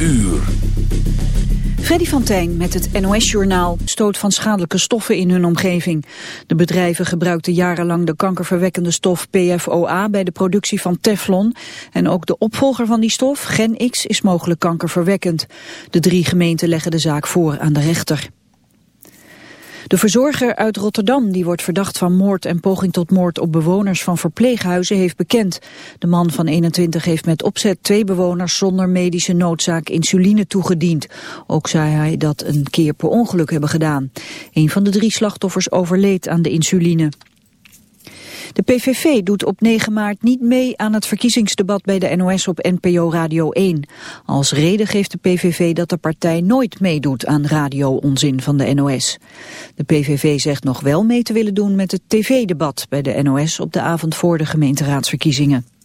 uur. Freddy van Tijn met het NOS-journaal stoot van schadelijke stoffen in hun omgeving. De bedrijven gebruikten jarenlang de kankerverwekkende stof PFOA bij de productie van Teflon. En ook de opvolger van die stof, Gen X, is mogelijk kankerverwekkend. De drie gemeenten leggen de zaak voor aan de rechter. De verzorger uit Rotterdam, die wordt verdacht van moord en poging tot moord op bewoners van verpleeghuizen, heeft bekend. De man van 21 heeft met opzet twee bewoners zonder medische noodzaak insuline toegediend. Ook zei hij dat een keer per ongeluk hebben gedaan. Een van de drie slachtoffers overleed aan de insuline. De PVV doet op 9 maart niet mee aan het verkiezingsdebat bij de NOS op NPO Radio 1. Als reden geeft de PVV dat de partij nooit meedoet aan radio-onzin van de NOS. De PVV zegt nog wel mee te willen doen met het tv-debat bij de NOS op de avond voor de gemeenteraadsverkiezingen.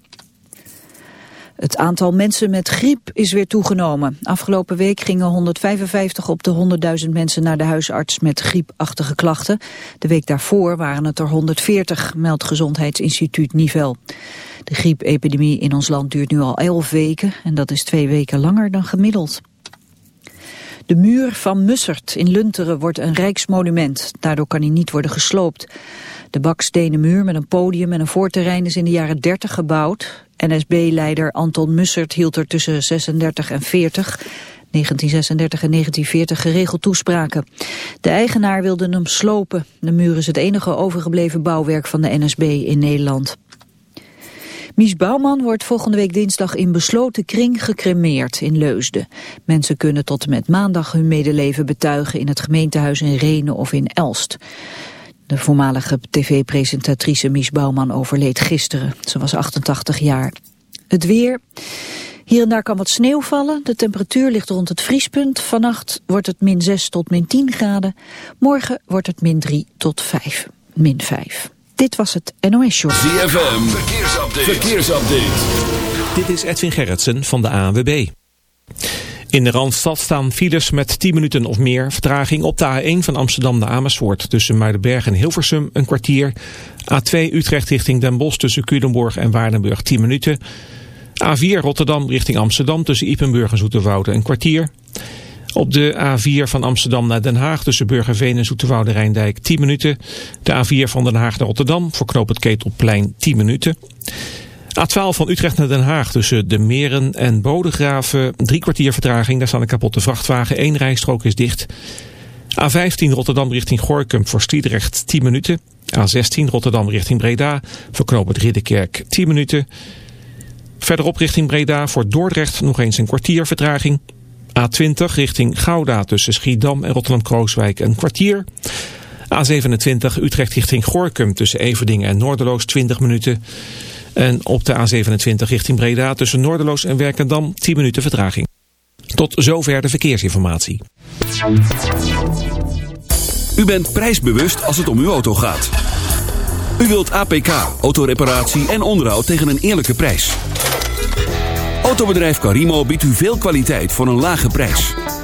Het aantal mensen met griep is weer toegenomen. Afgelopen week gingen 155 op de 100.000 mensen naar de huisarts met griepachtige klachten. De week daarvoor waren het er 140, meldt Gezondheidsinstituut Nivel. De griepepidemie in ons land duurt nu al 11 weken en dat is twee weken langer dan gemiddeld. De muur van Mussert in Lunteren wordt een rijksmonument. Daardoor kan hij niet worden gesloopt. De bakstenen muur met een podium en een voorterrein is in de jaren 30 gebouwd. NSB-leider Anton Mussert hield er tussen 36 en 40... 1936 en 1940 geregeld toespraken. De eigenaar wilde hem slopen. De muur is het enige overgebleven bouwwerk van de NSB in Nederland. Mies Bouwman wordt volgende week dinsdag in besloten kring gecremeerd in Leusden. Mensen kunnen tot en met maandag hun medeleven betuigen in het gemeentehuis in Renen of in Elst. De voormalige tv-presentatrice Mies Bouwman overleed gisteren. Ze was 88 jaar. Het weer. Hier en daar kan wat sneeuw vallen. De temperatuur ligt rond het vriespunt. Vannacht wordt het min 6 tot min 10 graden. Morgen wordt het min 3 tot 5. Min 5. Dit was het NOS Show. ZFM. Verkeersupdate. Verkeersupdate. Dit is Edwin Gerritsen van de ANWB. In de Randstad staan files met 10 minuten of meer vertraging op de A1 van Amsterdam naar Amersfoort. Tussen Muidenberg en Hilversum een kwartier. A2 Utrecht richting Den Bosch tussen Culemborg en Waardenburg 10 minuten. A4 Rotterdam richting Amsterdam tussen Ipenburg en Zoeterwoude een kwartier. Op de A4 van Amsterdam naar Den Haag tussen Burgerveen en Zoeterwoude Rijndijk 10 minuten. De A4 van Den Haag naar Rotterdam voor knoop het Ketelplein 10 minuten. A12 van Utrecht naar Den Haag tussen de Meren en Bodegraven. Drie kwartier vertraging, daar staan een kapotte vrachtwagen. Eén rijstrook is dicht. A15 Rotterdam richting Gorkum voor Stiedrecht 10 minuten. A16 Rotterdam richting Breda voor Knoop het Ridderkerk 10 minuten. Verderop richting Breda voor Dordrecht nog eens een kwartier vertraging. A20 richting Gouda tussen Schiedam en Rotterdam-Krooswijk een kwartier. A27 Utrecht richting Gorkum tussen Everdingen en Noorderloos 20 minuten. En op de A27 richting Breda tussen Noorderloos en Werkendam 10 minuten vertraging. Tot zover de verkeersinformatie. U bent prijsbewust als het om uw auto gaat. U wilt APK, autoreparatie en onderhoud tegen een eerlijke prijs. Autobedrijf Carimo biedt u veel kwaliteit voor een lage prijs.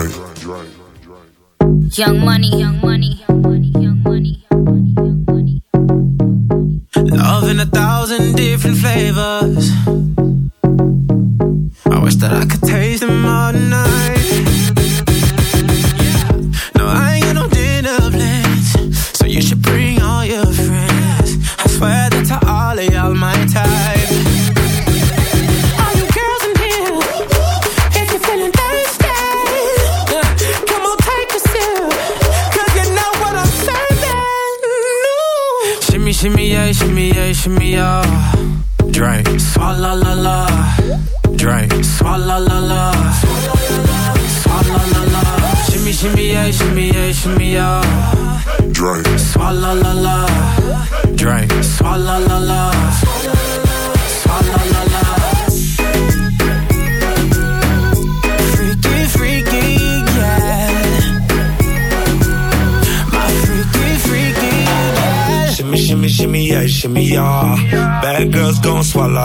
Drake. Young money, young money, young money, young money, young money, young money. Love in a thousand different flavors.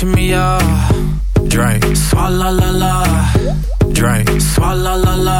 Shimmy, yeah, shimmy. Drink. Swalla la la. Drink. Swalla la la.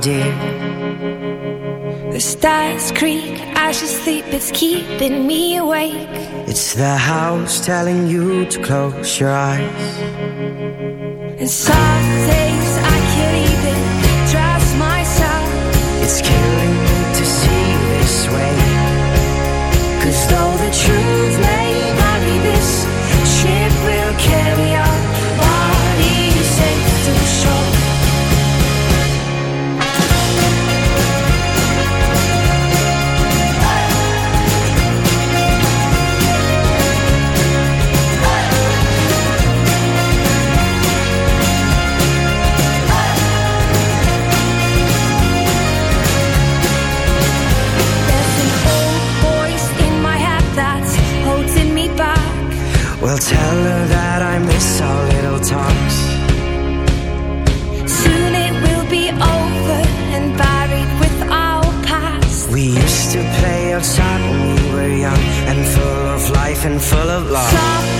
dear. The stars creak as you sleep, it's keeping me awake. It's the house telling you to close your eyes. And some days I can't even trust myself. It's killing life and full of love. Some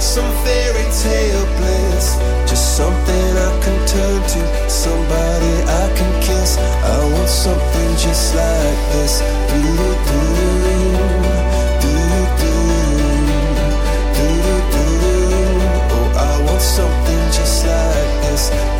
some fairy tale bliss. Just something I can turn to, somebody I can kiss. I want something just like this. Do-do-do. Oh, I want something just like this.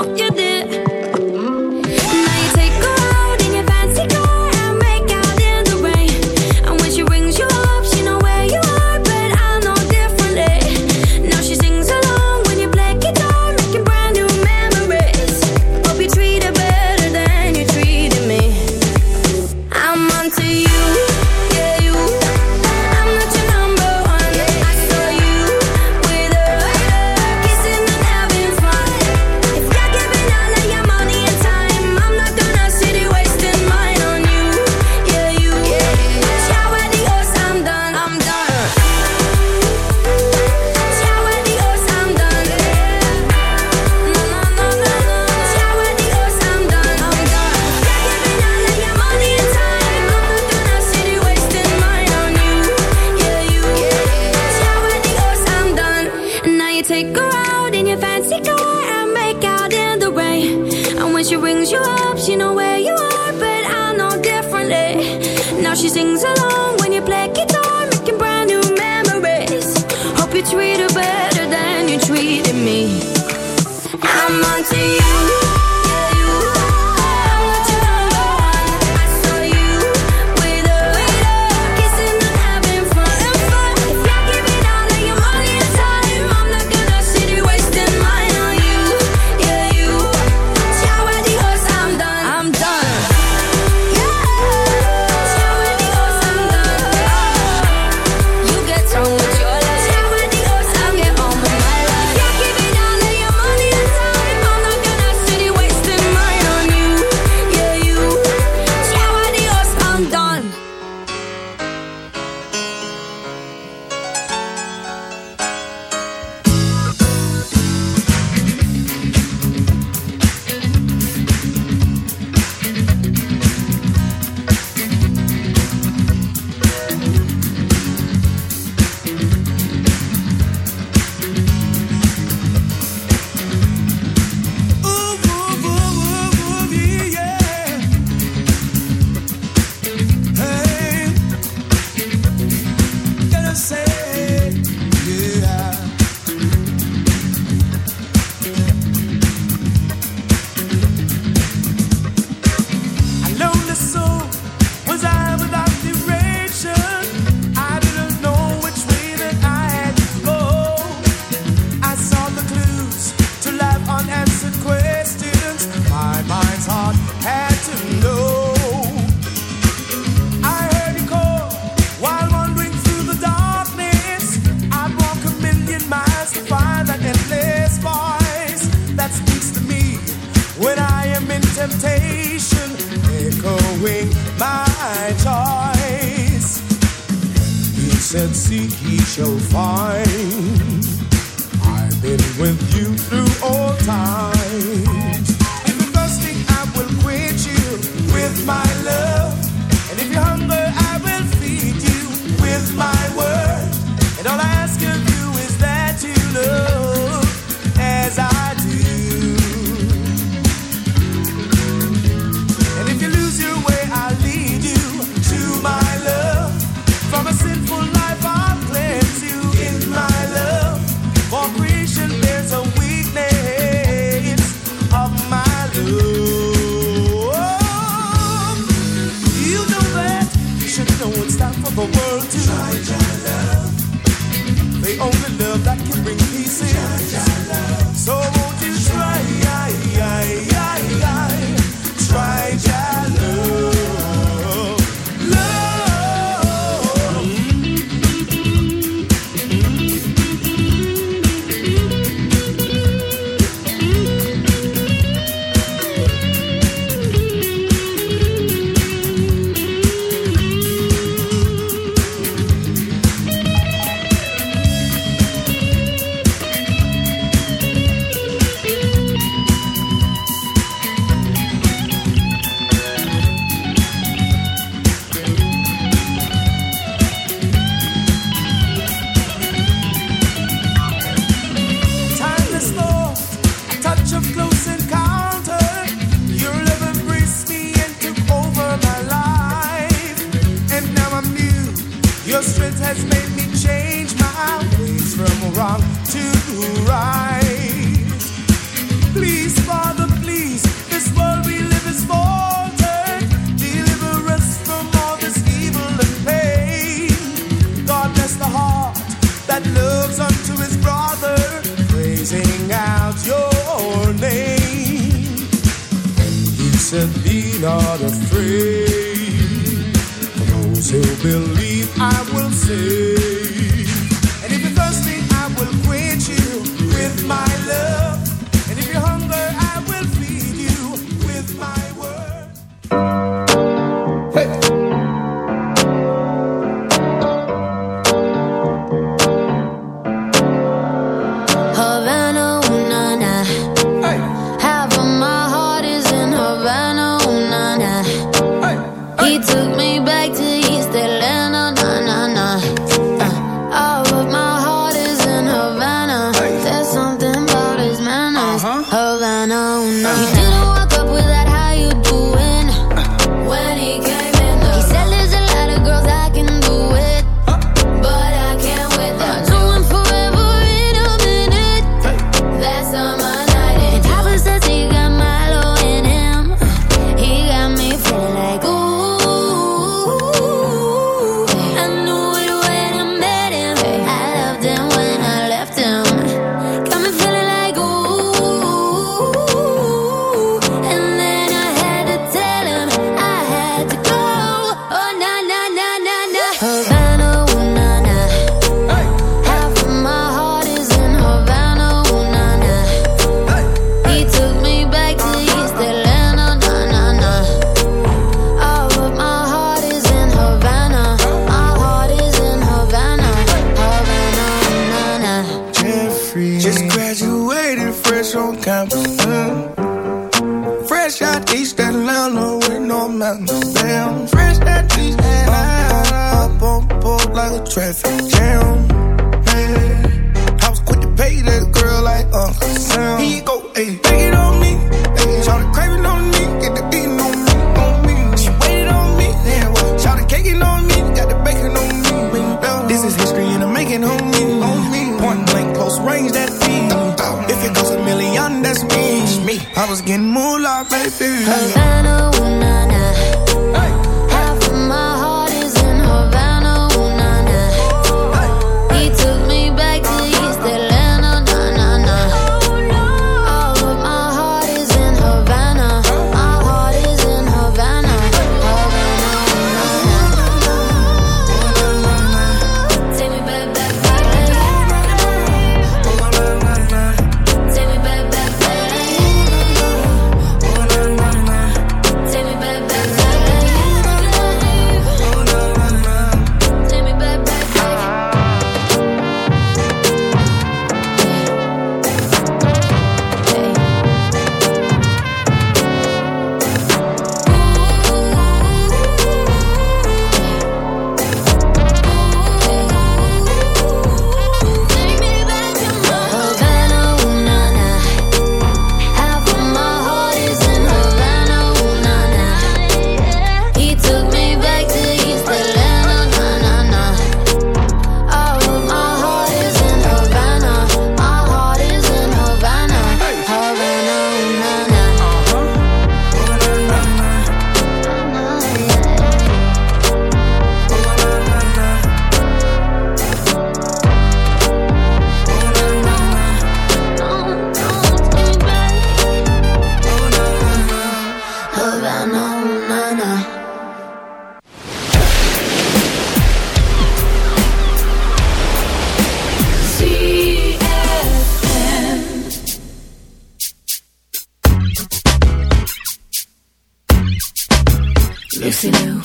Liu.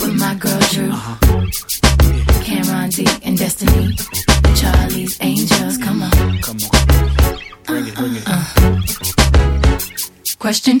With my girl Drew. Cameron D and Destiny. Charlie's Angels, come on. Come on. Bring it, bring it. Uh-uh. Question,